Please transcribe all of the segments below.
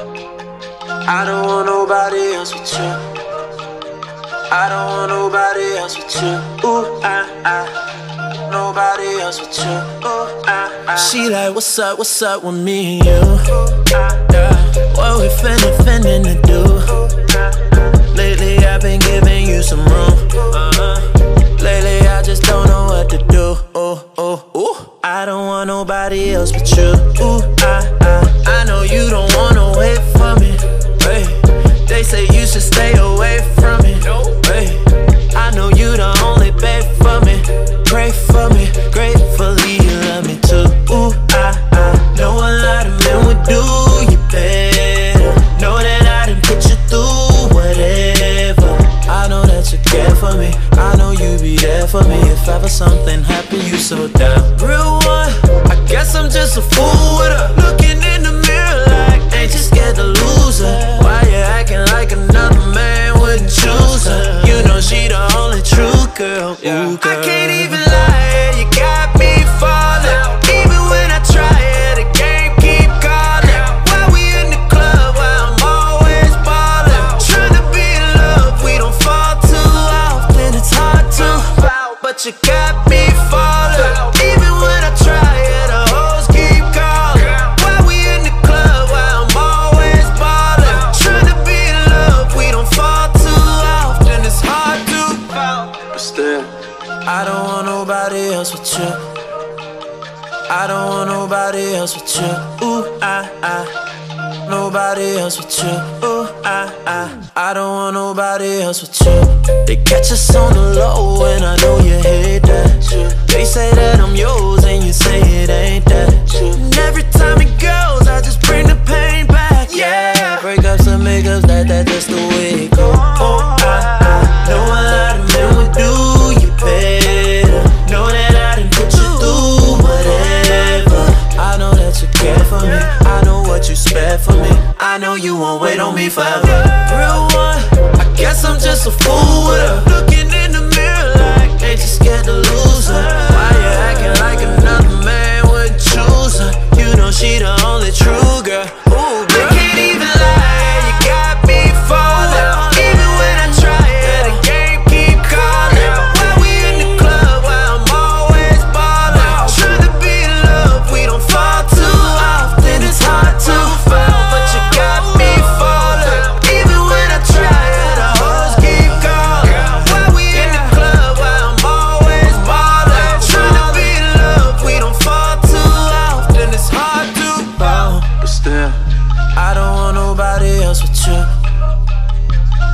I don't want nobody else with you. I don't want nobody else with you. Ooh, ah, ah. Nobody else with you. Ooh, ah, ah. She like, what's up, what's up with me and you? Yeah. What we finna, finna to do? Lately I've been giving you some room. Uh-huh. Me. Something happened, you so down. Real one, I guess I'm just a fool with her. Looking in the mirror like, ain't you scared to lose her? Why you acting like another man wouldn't choose her? You know she the only true girl. Ooh, girl. I can't even I don't want nobody else with you. I don't want nobody else with you. Ooh, ah, ah. Nobody else with you. Ooh, ah, ah. I don't want nobody else with you. They catch us on the low, and I know you hate that. They say that I'm yours, and you say it ain't that. And every time it goes, I just bring the pain back. Yeah, breakups and makeups, that that just the way you won't wait on me forever. Real one, I guess I'm just a fool with her. Looking in the mirror like, ain't you scared to lose I don't want nobody else with you.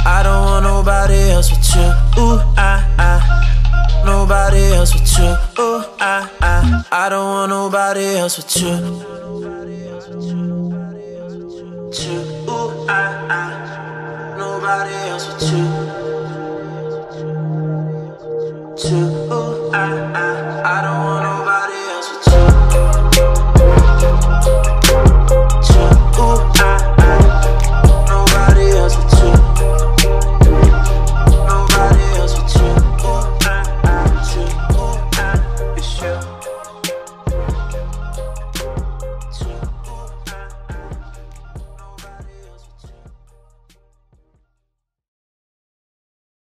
I don't want nobody else with you. Ooh, ah, ah. Nobody else with you. Ooh, ah, ah. I don't want nobody else with you. Ooh, ah, ah. Nobody else with you. Ooh, ah,